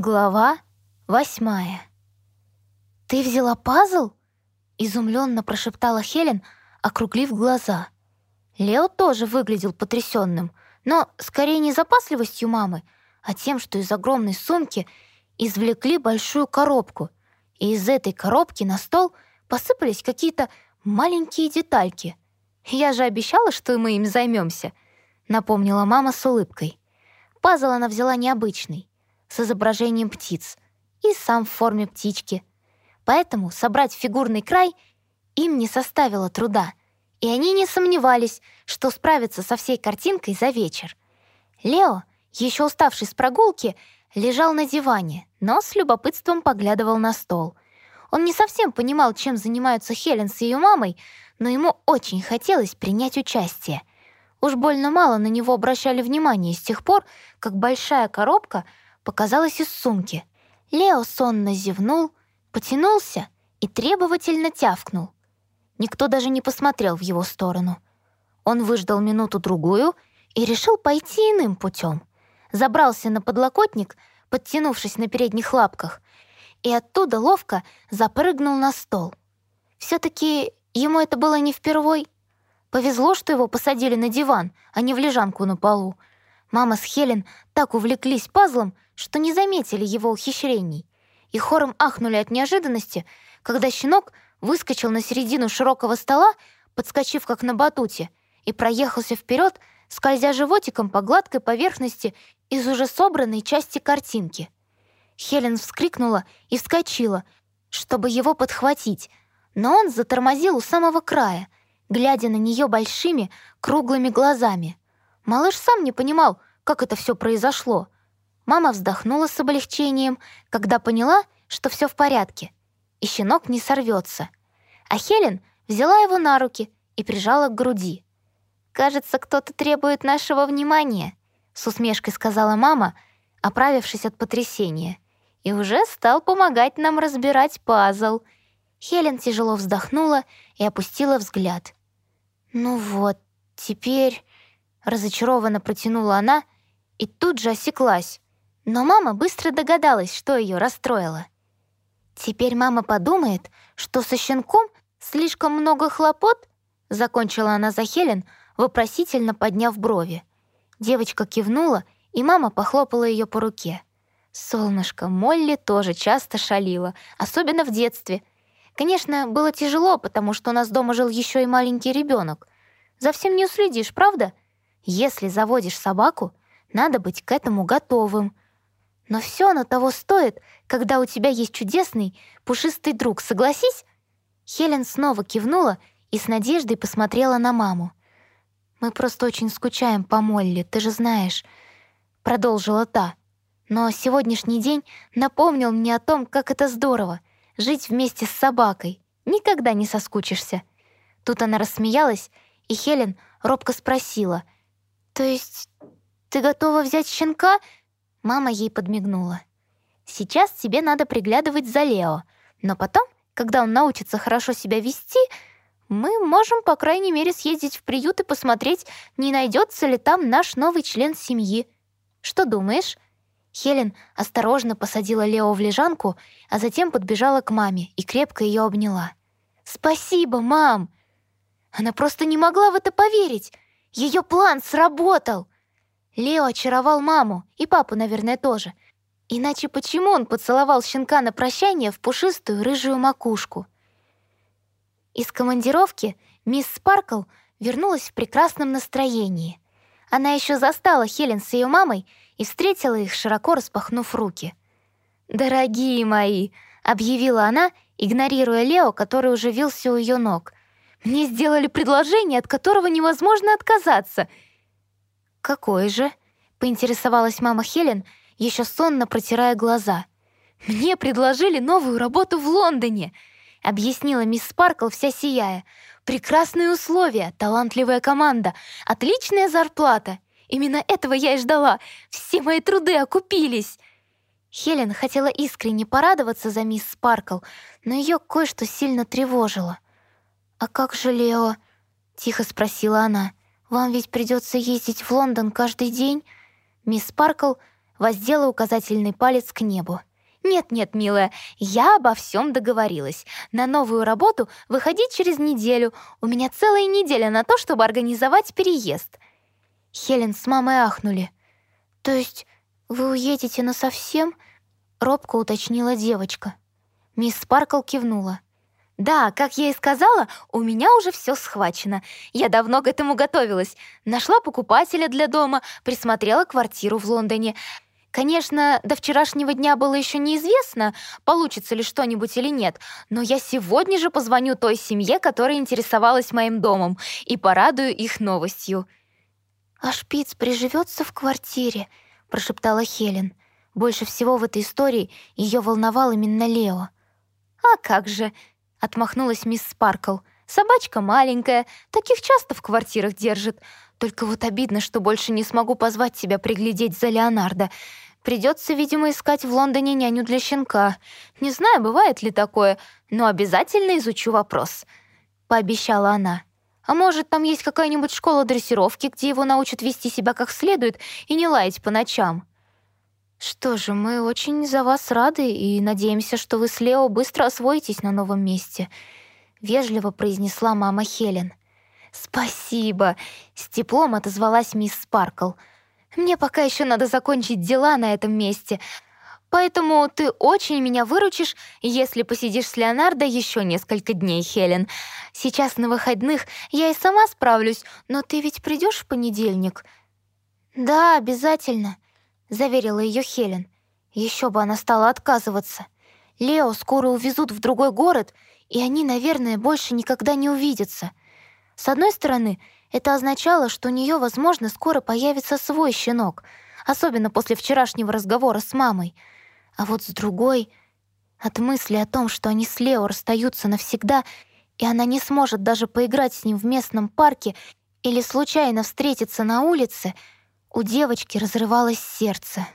Глава восьмая. «Ты взяла пазл?» — изумленно прошептала Хелен, округлив глаза. Лео тоже выглядел потрясенным, но скорее не запасливостью мамы, а тем, что из огромной сумки извлекли большую коробку, и из этой коробки на стол посыпались какие-то маленькие детальки. «Я же обещала, что мы им займемся, напомнила мама с улыбкой. Пазл она взяла необычный с изображением птиц и сам в форме птички. Поэтому собрать фигурный край им не составило труда, и они не сомневались, что справятся со всей картинкой за вечер. Лео, еще уставший с прогулки, лежал на диване, но с любопытством поглядывал на стол. Он не совсем понимал, чем занимаются Хелен с ее мамой, но ему очень хотелось принять участие. Уж больно мало на него обращали внимание с тех пор, как большая коробка — показалась из сумки. Лео сонно зевнул, потянулся и требовательно тявкнул. Никто даже не посмотрел в его сторону. Он выждал минуту-другую и решил пойти иным путем. Забрался на подлокотник, подтянувшись на передних лапках, и оттуда ловко запрыгнул на стол. все таки ему это было не впервой. Повезло, что его посадили на диван, а не в лежанку на полу. Мама с Хелен так увлеклись пазлом, что не заметили его ухищрений, и хором ахнули от неожиданности, когда щенок выскочил на середину широкого стола, подскочив как на батуте, и проехался вперед, скользя животиком по гладкой поверхности из уже собранной части картинки. Хелен вскрикнула и вскочила, чтобы его подхватить, но он затормозил у самого края, глядя на нее большими круглыми глазами. Малыш сам не понимал, как это все произошло — Мама вздохнула с облегчением, когда поняла, что все в порядке, и щенок не сорвется. А Хелен взяла его на руки и прижала к груди. «Кажется, кто-то требует нашего внимания», — с усмешкой сказала мама, оправившись от потрясения. «И уже стал помогать нам разбирать пазл». Хелен тяжело вздохнула и опустила взгляд. «Ну вот, теперь...» — разочарованно протянула она и тут же осеклась. Но мама быстро догадалась, что ее расстроило. «Теперь мама подумает, что со щенком слишком много хлопот?» Закончила она за Хелен, вопросительно подняв брови. Девочка кивнула, и мама похлопала ее по руке. Солнышко, Молли тоже часто шалила, особенно в детстве. Конечно, было тяжело, потому что у нас дома жил еще и маленький ребенок. За всем не уследишь, правда? Если заводишь собаку, надо быть к этому готовым — но все оно того стоит, когда у тебя есть чудесный, пушистый друг, согласись?» Хелен снова кивнула и с надеждой посмотрела на маму. «Мы просто очень скучаем по Молли, ты же знаешь», — продолжила та. «Но сегодняшний день напомнил мне о том, как это здорово — жить вместе с собакой. Никогда не соскучишься». Тут она рассмеялась, и Хелен робко спросила. «То есть ты готова взять щенка?» Мама ей подмигнула. «Сейчас тебе надо приглядывать за Лео, но потом, когда он научится хорошо себя вести, мы можем, по крайней мере, съездить в приют и посмотреть, не найдется ли там наш новый член семьи. Что думаешь?» Хелен осторожно посадила Лео в лежанку, а затем подбежала к маме и крепко ее обняла. «Спасибо, мам!» Она просто не могла в это поверить. Ее план сработал. Лео очаровал маму, и папу, наверное, тоже. Иначе почему он поцеловал щенка на прощание в пушистую рыжую макушку? Из командировки мисс Спаркл вернулась в прекрасном настроении. Она еще застала Хелен с ее мамой и встретила их, широко распахнув руки. «Дорогие мои!» — объявила она, игнорируя Лео, который уже вился у ее ног. «Мне сделали предложение, от которого невозможно отказаться — «Какой же?» — поинтересовалась мама Хелен, еще сонно протирая глаза. «Мне предложили новую работу в Лондоне», — объяснила мисс Спаркл, вся сияя. «Прекрасные условия, талантливая команда, отличная зарплата. Именно этого я и ждала. Все мои труды окупились». Хелен хотела искренне порадоваться за мисс Спаркл, но ее кое-что сильно тревожило. «А как же Лео?» — тихо спросила она. «Вам ведь придется ездить в Лондон каждый день?» Мисс Паркл воздела указательный палец к небу. «Нет-нет, милая, я обо всем договорилась. На новую работу выходить через неделю. У меня целая неделя на то, чтобы организовать переезд». Хелен с мамой ахнули. «То есть вы уедете насовсем?» — робко уточнила девочка. Мисс Спаркл кивнула. «Да, как я и сказала, у меня уже все схвачено. Я давно к этому готовилась. Нашла покупателя для дома, присмотрела квартиру в Лондоне. Конечно, до вчерашнего дня было еще неизвестно, получится ли что-нибудь или нет, но я сегодня же позвоню той семье, которая интересовалась моим домом, и порадую их новостью». «А Шпиц приживется в квартире?» — прошептала Хелен. Больше всего в этой истории ее волновал именно Лео. «А как же!» — отмахнулась мисс Спаркл. «Собачка маленькая, таких часто в квартирах держит. Только вот обидно, что больше не смогу позвать тебя приглядеть за Леонардо. Придется, видимо, искать в Лондоне няню для щенка. Не знаю, бывает ли такое, но обязательно изучу вопрос», — пообещала она. «А может, там есть какая-нибудь школа дрессировки, где его научат вести себя как следует и не лаять по ночам?» «Что же, мы очень за вас рады и надеемся, что вы с Лео быстро освоитесь на новом месте», — вежливо произнесла мама Хелен. «Спасибо», — с теплом отозвалась мисс Спаркл. «Мне пока еще надо закончить дела на этом месте, поэтому ты очень меня выручишь, если посидишь с Леонардо еще несколько дней, Хелен. Сейчас на выходных я и сама справлюсь, но ты ведь придешь в понедельник?» «Да, обязательно», — заверила ее Хелен. Еще бы она стала отказываться. Лео скоро увезут в другой город, и они, наверное, больше никогда не увидятся. С одной стороны, это означало, что у нее, возможно, скоро появится свой щенок, особенно после вчерашнего разговора с мамой. А вот с другой, от мысли о том, что они с Лео расстаются навсегда, и она не сможет даже поиграть с ним в местном парке или случайно встретиться на улице — у девочки разрывалось сердце.